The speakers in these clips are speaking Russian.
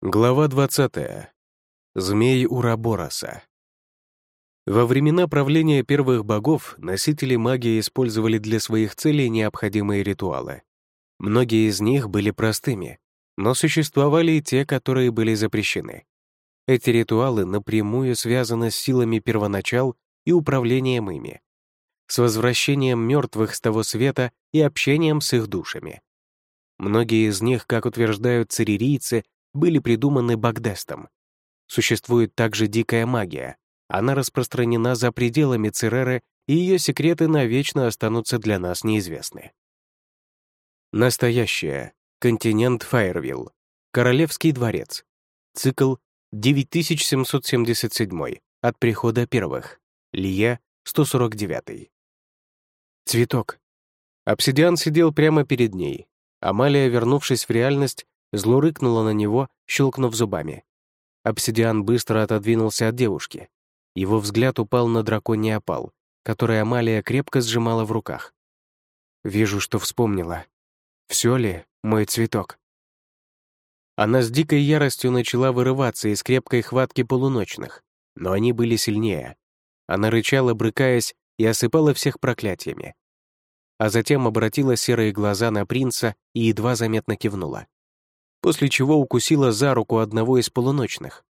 Глава 20. Змей Урабороса. Во времена правления первых богов носители магии использовали для своих целей необходимые ритуалы. Многие из них были простыми, но существовали и те, которые были запрещены. Эти ритуалы напрямую связаны с силами первоначал и управлением ими, с возвращением мертвых с того света и общением с их душами. Многие из них, как утверждают циририйцы, были придуманы Багдестом. Существует также дикая магия. Она распространена за пределами Цереры, и ее секреты навечно останутся для нас неизвестны. Настоящее. Континент Файервилл. Королевский дворец. Цикл 9777. От прихода первых. Лия 149. Цветок. Обсидиан сидел прямо перед ней. Амалия, вернувшись в реальность, зло рыкнула на него, щелкнув зубами. Обсидиан быстро отодвинулся от девушки. Его взгляд упал на драконий опал, который Амалия крепко сжимала в руках. «Вижу, что вспомнила. Все ли, мой цветок?» Она с дикой яростью начала вырываться из крепкой хватки полуночных, но они были сильнее. Она рычала, брыкаясь, и осыпала всех проклятиями. А затем обратила серые глаза на принца и едва заметно кивнула. После чего укусила за руку одного из полуночных.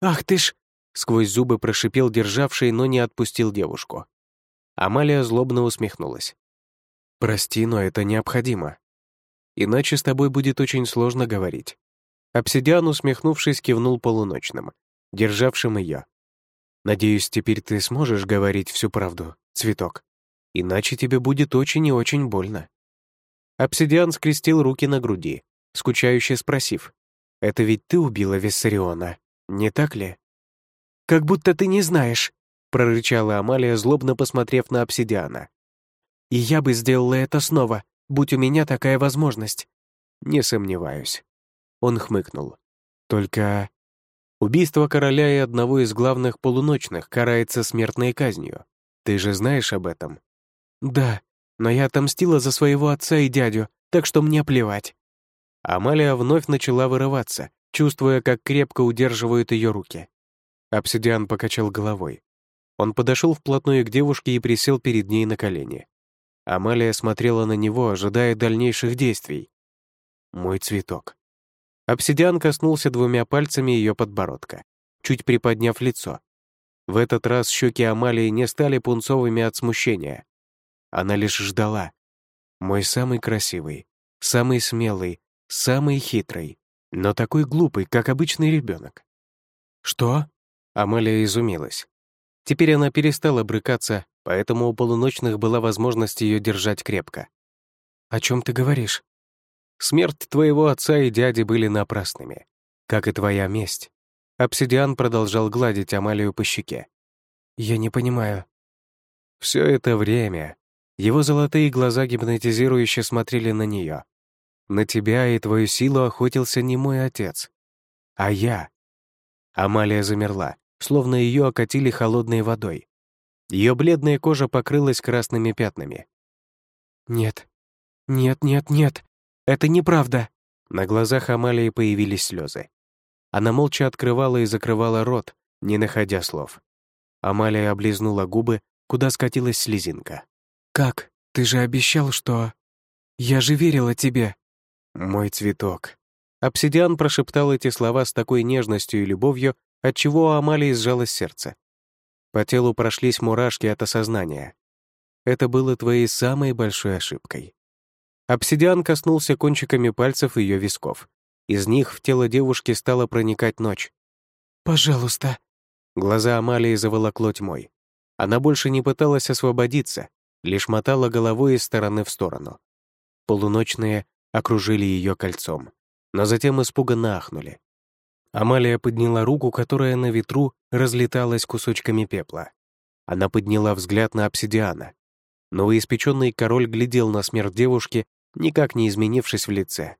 «Ах ты ж!» — сквозь зубы прошипел державший, но не отпустил девушку. Амалия злобно усмехнулась. «Прости, но это необходимо. Иначе с тобой будет очень сложно говорить». Обсидиан, усмехнувшись, кивнул полуночным, державшим ее. «Надеюсь, теперь ты сможешь говорить всю правду, цветок. Иначе тебе будет очень и очень больно». Обсидиан скрестил руки на груди, скучающе спросив, «Это ведь ты убила Виссариона, не так ли?» «Как будто ты не знаешь», — прорычала Амалия, злобно посмотрев на обсидиана. «И я бы сделала это снова, будь у меня такая возможность». «Не сомневаюсь». Он хмыкнул. «Только убийство короля и одного из главных полуночных карается смертной казнью. Ты же знаешь об этом?» «Да, но я отомстила за своего отца и дядю, так что мне плевать». Амалия вновь начала вырываться, чувствуя, как крепко удерживают ее руки. Обсидиан покачал головой. Он подошел вплотную к девушке и присел перед ней на колени. Амалия смотрела на него, ожидая дальнейших действий. «Мой цветок». Обсидиан коснулся двумя пальцами ее подбородка, чуть приподняв лицо. В этот раз щеки Амалии не стали пунцовыми от смущения. Она лишь ждала. «Мой самый красивый, самый смелый, самый хитрый, но такой глупый, как обычный ребенок. «Что?» — Амалия изумилась. Теперь она перестала брыкаться, поэтому у полуночных была возможность ее держать крепко. «О чем ты говоришь?» «Смерть твоего отца и дяди были напрасными, как и твоя месть». Обсидиан продолжал гладить Амалию по щеке. «Я не понимаю». Все это время его золотые глаза гипнотизирующе смотрели на нее, на тебя и твою силу охотился не мой отец, а я». Амалия замерла, словно ее окатили холодной водой. Ее бледная кожа покрылась красными пятнами. «Нет, нет, нет, нет, это неправда!» На глазах Амалии появились слезы. Она молча открывала и закрывала рот, не находя слов. Амалия облизнула губы, куда скатилась слезинка. «Как? Ты же обещал, что...» «Я же верила тебе!» «Мой цветок». Обсидиан прошептал эти слова с такой нежностью и любовью, отчего у Амалии сжалось сердце. По телу прошлись мурашки от осознания. Это было твоей самой большой ошибкой. Обсидиан коснулся кончиками пальцев ее висков. Из них в тело девушки стала проникать ночь. «Пожалуйста». Глаза Амалии заволокло тьмой. Она больше не пыталась освободиться, лишь мотала головой из стороны в сторону. Полуночные окружили ее кольцом, но затем испуганно ахнули. Амалия подняла руку, которая на ветру разлеталась кусочками пепла. Она подняла взгляд на обсидиана. Новоиспеченный король глядел на смерть девушки, никак не изменившись в лице.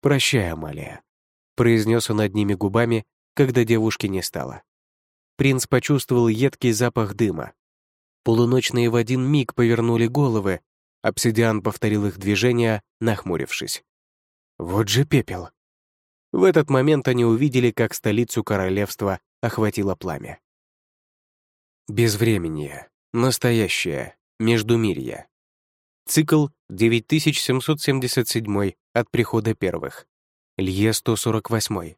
«Прощай, Амалия», — произнес он одними губами, когда девушки не стало. Принц почувствовал едкий запах дыма. Полуночные в один миг повернули головы, Обсидиан повторил их движения, нахмурившись. «Вот же пепел!» В этот момент они увидели, как столицу королевства охватило пламя. Безвременье. Настоящее. Междумирье. Цикл 9777 от прихода первых. Лье 148.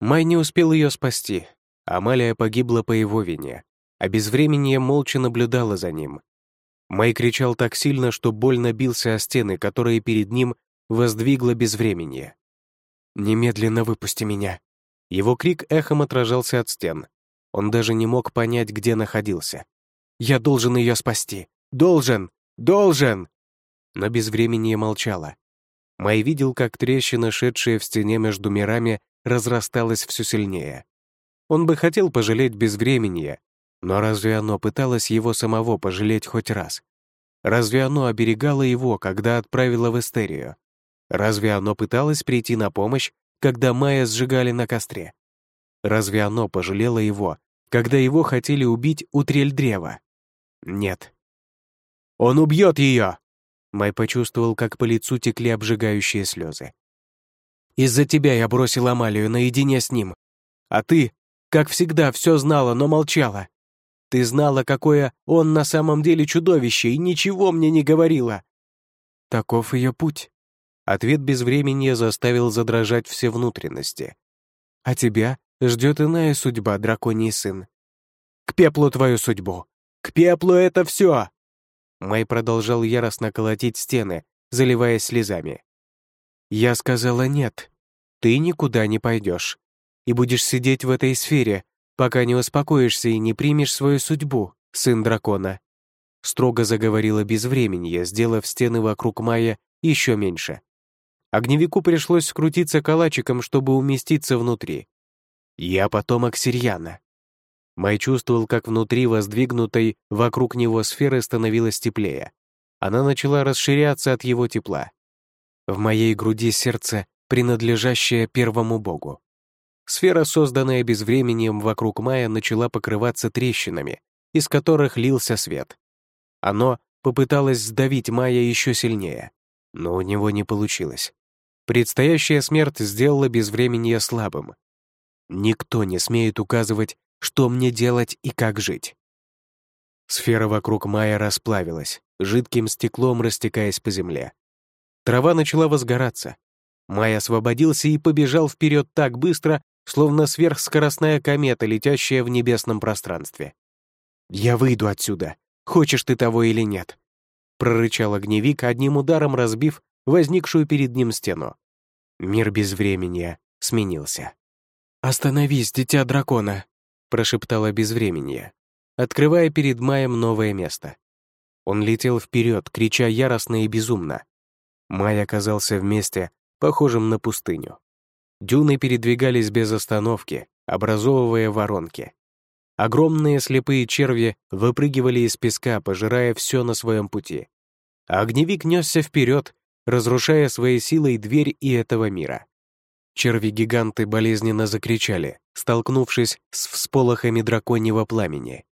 Май не успел ее спасти. Амалия погибла по его вине, а безвременье молча наблюдала за ним. Май кричал так сильно, что больно бился о стены, которые перед ним воздвигло безвременье. «Немедленно выпусти меня!» Его крик эхом отражался от стен. Он даже не мог понять, где находился. «Я должен ее спасти! Должен! Должен!» Но безвременье молчало. Май видел, как трещина, шедшая в стене между мирами, разрасталась все сильнее. Он бы хотел пожалеть безвременье, но разве оно пыталось его самого пожалеть хоть раз? Разве оно оберегало его, когда отправило в Эстерию? Разве оно пыталось прийти на помощь, когда Майя сжигали на костре? Разве оно пожалело его, когда его хотели убить у трель-древа? Нет. «Он убьет ее!» Май почувствовал, как по лицу текли обжигающие слезы. «Из-за тебя я бросил Амалию наедине с ним. А ты, как всегда, все знала, но молчала. Ты знала, какое он на самом деле чудовище, и ничего мне не говорила». Таков ее путь. Ответ безвременья заставил задрожать все внутренности. «А тебя ждет иная судьба, драконий сын. К пеплу твою судьбу! К пеплу это все!» Май продолжал яростно колотить стены, заливаясь слезами. «Я сказала нет. Ты никуда не пойдешь. И будешь сидеть в этой сфере, пока не успокоишься и не примешь свою судьбу, сын дракона». Строго заговорила безвременье, сделав стены вокруг Майя еще меньше. Огневику пришлось скрутиться калачиком, чтобы уместиться внутри. «Я потомок Сирьяна». Май чувствовал, как внутри воздвигнутой вокруг него сферы становилось теплее. Она начала расширяться от его тепла. В моей груди сердце, принадлежащее первому богу. Сфера, созданная безвременем вокруг Мая, начала покрываться трещинами, из которых лился свет. Оно попыталось сдавить Майя еще сильнее, но у него не получилось. Предстоящая смерть сделала безвременье слабым. Никто не смеет указывать, что мне делать и как жить. Сфера вокруг Майя расплавилась, жидким стеклом растекаясь по земле. Трава начала возгораться. Май освободился и побежал вперед так быстро, словно сверхскоростная комета, летящая в небесном пространстве. «Я выйду отсюда, хочешь ты того или нет», — прорычал огневик, одним ударом разбив возникшую перед ним стену. Мир без времени сменился. «Остановись, дитя дракона!» — прошептала безвременье, открывая перед Маем новое место. Он летел вперед, крича яростно и безумно. Май оказался в месте, похожем на пустыню. Дюны передвигались без остановки, образовывая воронки. Огромные слепые черви выпрыгивали из песка, пожирая все на своем пути. А огневик несся вперед, разрушая своей силой дверь и этого мира. Черви-гиганты болезненно закричали, столкнувшись с всполохами драконьего пламени.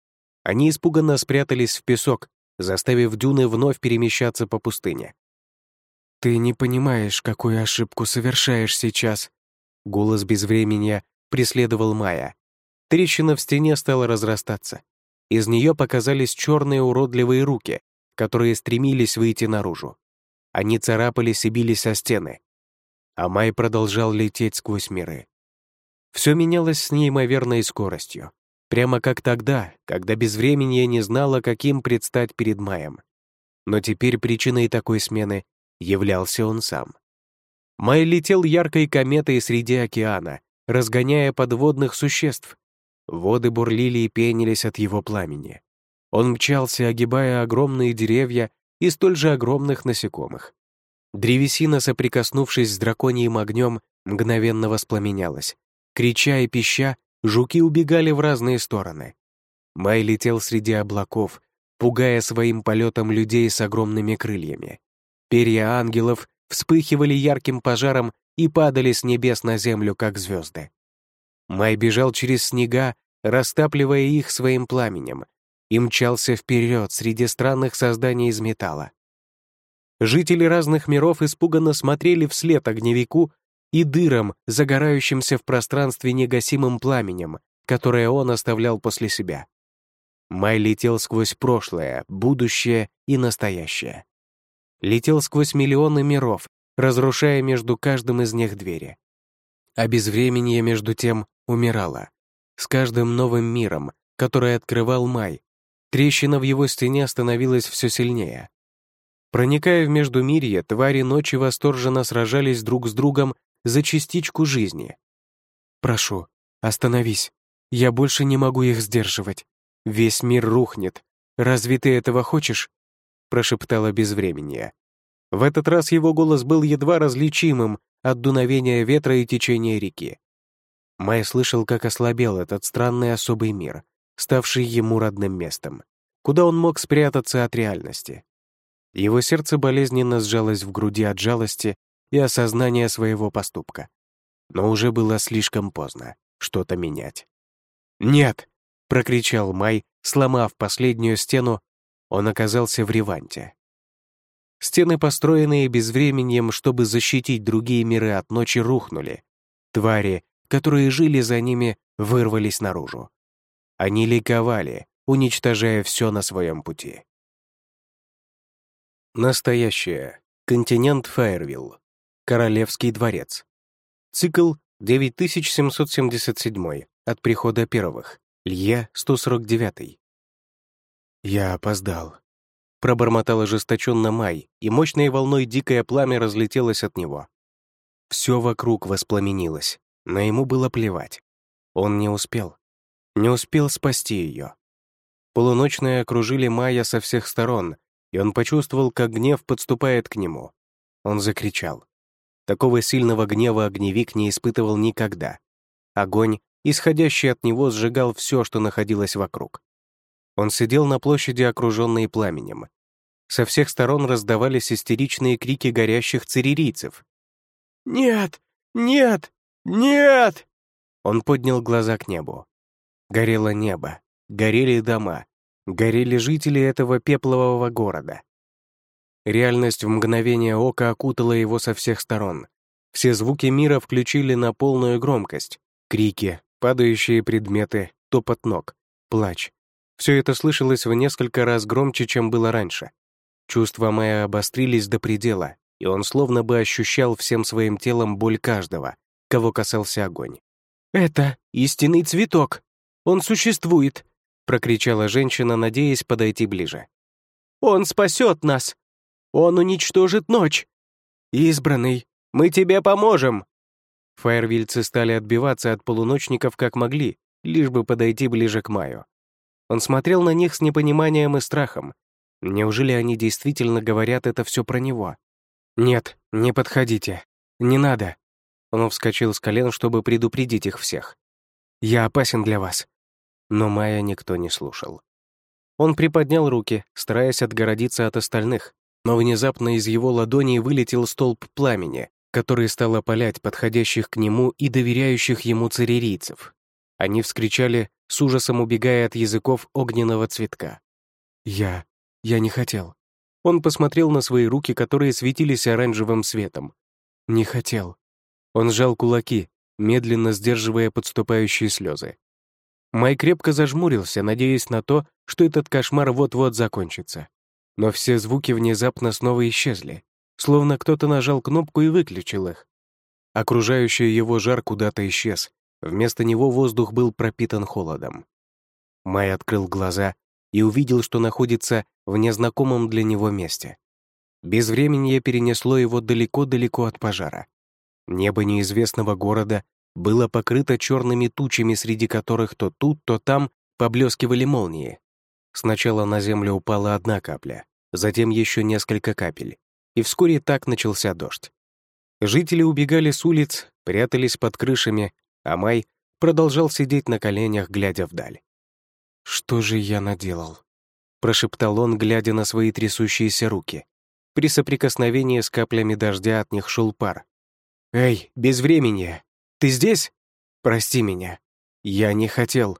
Они испуганно спрятались в песок, заставив дюны вновь перемещаться по пустыне. «Ты не понимаешь, какую ошибку совершаешь сейчас», Голос безвременья преследовал Майя. Трещина в стене стала разрастаться. Из нее показались черные уродливые руки, которые стремились выйти наружу. Они царапались и бились о стены. А Май продолжал лететь сквозь миры. Все менялось с неимоверной скоростью. Прямо как тогда, когда безвременье не знало, каким предстать перед Маем. Но теперь причиной такой смены являлся он сам. Май летел яркой кометой среди океана, разгоняя подводных существ. Воды бурлили и пенились от его пламени. Он мчался, огибая огромные деревья и столь же огромных насекомых. Древесина, соприкоснувшись с драконьим огнем, мгновенно воспламенялась. Крича и пища, жуки убегали в разные стороны. Май летел среди облаков, пугая своим полетом людей с огромными крыльями. Перья ангелов вспыхивали ярким пожаром и падали с небес на землю, как звезды. Май бежал через снега, растапливая их своим пламенем, и мчался вперед среди странных созданий из металла. Жители разных миров испуганно смотрели вслед огневику, и дырам, загорающимся в пространстве негасимым пламенем, которое он оставлял после себя. Май летел сквозь прошлое, будущее и настоящее. Летел сквозь миллионы миров, разрушая между каждым из них двери. А безвременье, между тем, умирало. С каждым новым миром, который открывал Май, трещина в его стене становилась все сильнее. Проникая в Междумирье, твари ночи восторженно сражались друг с другом за частичку жизни. «Прошу, остановись. Я больше не могу их сдерживать. Весь мир рухнет. Разве ты этого хочешь?» Прошептала безвременье. В этот раз его голос был едва различимым от дуновения ветра и течения реки. Май слышал, как ослабел этот странный особый мир, ставший ему родным местом, куда он мог спрятаться от реальности. Его сердце болезненно сжалось в груди от жалости и осознания своего поступка. Но уже было слишком поздно что-то менять. «Нет!» — прокричал Май, сломав последнюю стену, он оказался в Реванте. Стены, построенные безвременьем, чтобы защитить другие миры от ночи, рухнули. Твари, которые жили за ними, вырвались наружу. Они ликовали, уничтожая все на своем пути. Настоящее. Континент Фаервилл. Королевский дворец. Цикл 9777 от прихода первых. Лье 149. Я опоздал. Пробормотал ожесточенно Май, и мощной волной дикое пламя разлетелось от него. Все вокруг воспламенилось, но ему было плевать. Он не успел не успел спасти ее. Полуночные окружили Майя со всех сторон, и он почувствовал, как гнев подступает к нему. Он закричал. Такого сильного гнева огневик не испытывал никогда. Огонь, исходящий от него, сжигал все, что находилось вокруг. Он сидел на площади, окруженной пламенем. Со всех сторон раздавались истеричные крики горящих циририйцев. «Нет! Нет! Нет!» Он поднял глаза к небу. Горело небо, горели дома, горели жители этого пеплового города. Реальность в мгновение ока окутала его со всех сторон. Все звуки мира включили на полную громкость. Крики, падающие предметы, топот ног, плач. Все это слышалось в несколько раз громче, чем было раньше. Чувства Мэя обострились до предела, и он словно бы ощущал всем своим телом боль каждого, кого касался огонь. «Это истинный цветок!» Он существует!» — прокричала женщина, надеясь подойти ближе. «Он спасет нас! Он уничтожит ночь! Избранный, мы тебе поможем!» Фаервильцы стали отбиваться от полуночников как могли, лишь бы подойти ближе к Маю. Он смотрел на них с непониманием и страхом. Неужели они действительно говорят это все про него? «Нет, не подходите. Не надо». Он вскочил с колен, чтобы предупредить их всех. «Я опасен для вас. Но Майя никто не слушал. Он приподнял руки, стараясь отгородиться от остальных, но внезапно из его ладоней вылетел столб пламени, который стал опалять подходящих к нему и доверяющих ему царерийцев. Они вскричали, с ужасом убегая от языков огненного цветка. «Я... я не хотел». Он посмотрел на свои руки, которые светились оранжевым светом. «Не хотел». Он сжал кулаки, медленно сдерживая подступающие слезы. Май крепко зажмурился, надеясь на то, что этот кошмар вот-вот закончится. Но все звуки внезапно снова исчезли, словно кто-то нажал кнопку и выключил их. Окружающий его жар куда-то исчез, вместо него воздух был пропитан холодом. Май открыл глаза и увидел, что находится в незнакомом для него месте. Безвременье перенесло его далеко-далеко от пожара. Небо неизвестного города было покрыто черными тучами, среди которых то тут, то там поблескивали молнии. Сначала на землю упала одна капля, затем еще несколько капель, и вскоре так начался дождь. Жители убегали с улиц, прятались под крышами, а Май продолжал сидеть на коленях, глядя вдаль. «Что же я наделал?» — прошептал он, глядя на свои трясущиеся руки. При соприкосновении с каплями дождя от них шел пар. «Эй, без времени!» Ты здесь? Прости меня. Я не хотел».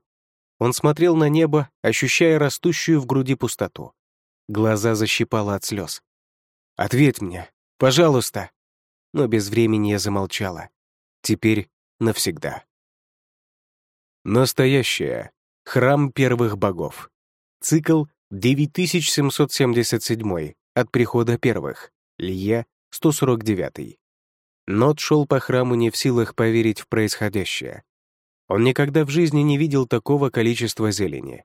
Он смотрел на небо, ощущая растущую в груди пустоту. Глаза защипало от слез. «Ответь мне, пожалуйста!» Но без времени я замолчала. Теперь навсегда. Настоящее. Храм первых богов. Цикл 9777 от прихода первых. Лье 149. Нот шел по храму не в силах поверить в происходящее. Он никогда в жизни не видел такого количества зелени.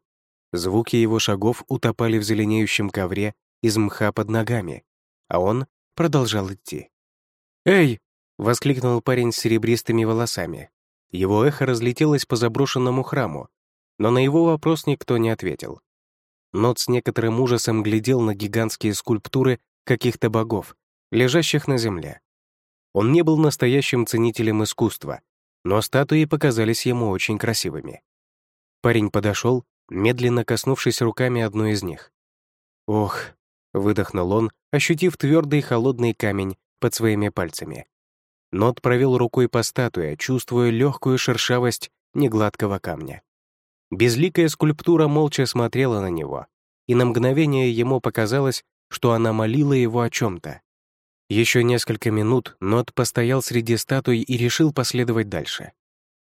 Звуки его шагов утопали в зеленеющем ковре из мха под ногами, а он продолжал идти. «Эй!» — воскликнул парень с серебристыми волосами. Его эхо разлетелось по заброшенному храму, но на его вопрос никто не ответил. Нот с некоторым ужасом глядел на гигантские скульптуры каких-то богов, лежащих на земле. Он не был настоящим ценителем искусства, но статуи показались ему очень красивыми. Парень подошел, медленно коснувшись руками одной из них. «Ох», — выдохнул он, ощутив твердый холодный камень под своими пальцами. Нот провел рукой по статуе, чувствуя легкую шершавость негладкого камня. Безликая скульптура молча смотрела на него, и на мгновение ему показалось, что она молила его о чем-то. Еще несколько минут Нот постоял среди статуй и решил последовать дальше.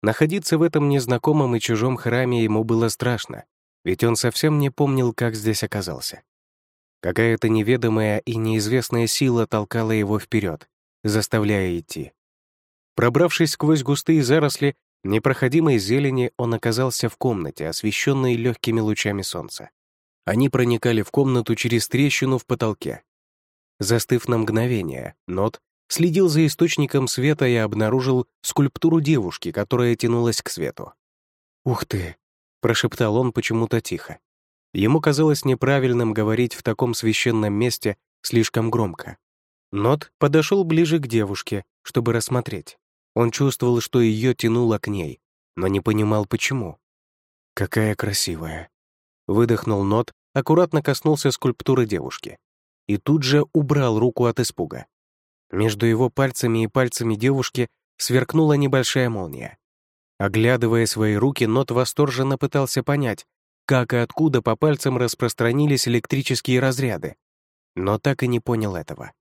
Находиться в этом незнакомом и чужом храме ему было страшно, ведь он совсем не помнил, как здесь оказался. Какая-то неведомая и неизвестная сила толкала его вперед, заставляя идти. Пробравшись сквозь густые заросли непроходимой зелени, он оказался в комнате, освещенной легкими лучами солнца. Они проникали в комнату через трещину в потолке. Застыв на мгновение, Нот следил за источником света и обнаружил скульптуру девушки, которая тянулась к свету. «Ух ты!» — прошептал он почему-то тихо. Ему казалось неправильным говорить в таком священном месте слишком громко. Нот подошел ближе к девушке, чтобы рассмотреть. Он чувствовал, что ее тянуло к ней, но не понимал, почему. «Какая красивая!» Выдохнул Нот, аккуратно коснулся скульптуры девушки. И тут же убрал руку от испуга. Между его пальцами и пальцами девушки сверкнула небольшая молния. Оглядывая свои руки, Нот восторженно пытался понять, как и откуда по пальцам распространились электрические разряды, но так и не понял этого.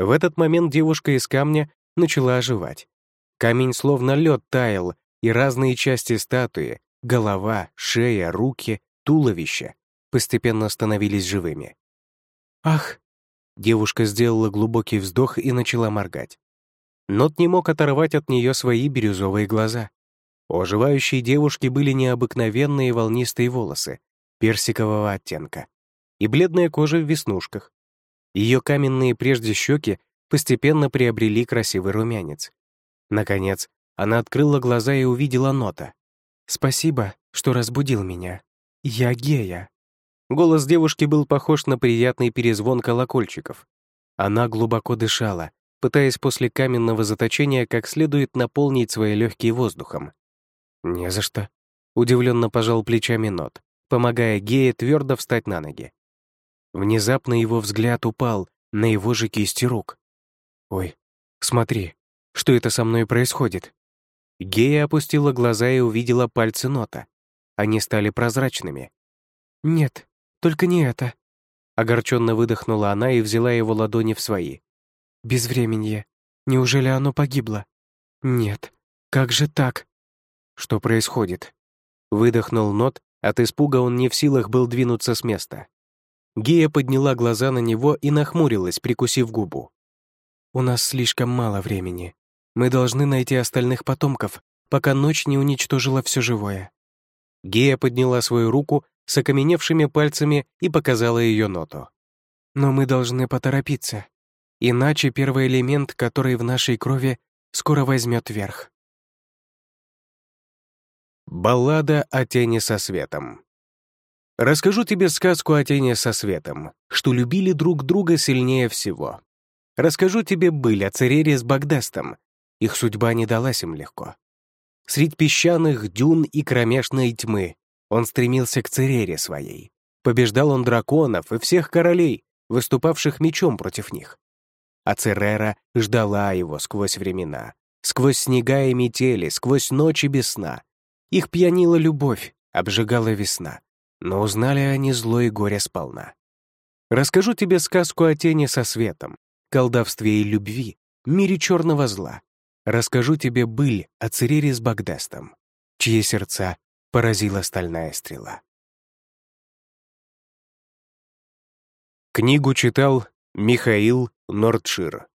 В этот момент девушка из камня начала оживать. Камень словно лед таял, и разные части статуи — голова, шея, руки, туловище — постепенно становились живыми. «Ах!» Девушка сделала глубокий вздох и начала моргать. Нот не мог оторвать от нее свои бирюзовые глаза. У оживающей девушки были необыкновенные волнистые волосы, персикового оттенка, и бледная кожа в веснушках. Ее каменные прежде щеки постепенно приобрели красивый румянец. Наконец, она открыла глаза и увидела Нота. «Спасибо, что разбудил меня. Я гея». Голос девушки был похож на приятный перезвон колокольчиков. Она глубоко дышала, пытаясь после каменного заточения как следует наполнить свои легкие воздухом. «Не за что», — удивленно пожал плечами Нот, помогая Гее твердо встать на ноги. Внезапно его взгляд упал на его же кисти рук. «Ой, смотри, что это со мной происходит?» Гея опустила глаза и увидела пальцы Нота. Они стали прозрачными. «Нет, только не это». Огорченно выдохнула она и взяла его ладони в свои. «Безвременье. Неужели оно погибло? Нет. Как же так?» «Что происходит?» Выдохнул Нот, от испуга он не в силах был двинуться с места. Гея подняла глаза на него и нахмурилась, прикусив губу. «У нас слишком мало времени. Мы должны найти остальных потомков, пока ночь не уничтожила все живое». Гея подняла свою руку с окаменевшими пальцами и показала ее ноту. «Но мы должны поторопиться, иначе первый элемент, который в нашей крови, скоро возьмет верх». Баллада о тени со светом Расскажу тебе сказку о тени со светом, что любили друг друга сильнее всего. Расскажу тебе быль о Церере с Багдастом. Их судьба не далась им легко. Средь песчаных дюн и кромешной тьмы он стремился к Церере своей. Побеждал он драконов и всех королей, выступавших мечом против них. А Церера ждала его сквозь времена, сквозь снега и метели, сквозь ночи без сна. Их пьянила любовь, обжигала весна но узнали они зло и горе сполна. Расскажу тебе сказку о тени со светом, колдовстве и любви, мире черного зла. Расскажу тебе быль о церере с Багдастом, чьи сердца поразила стальная стрела. Книгу читал Михаил Нордшир.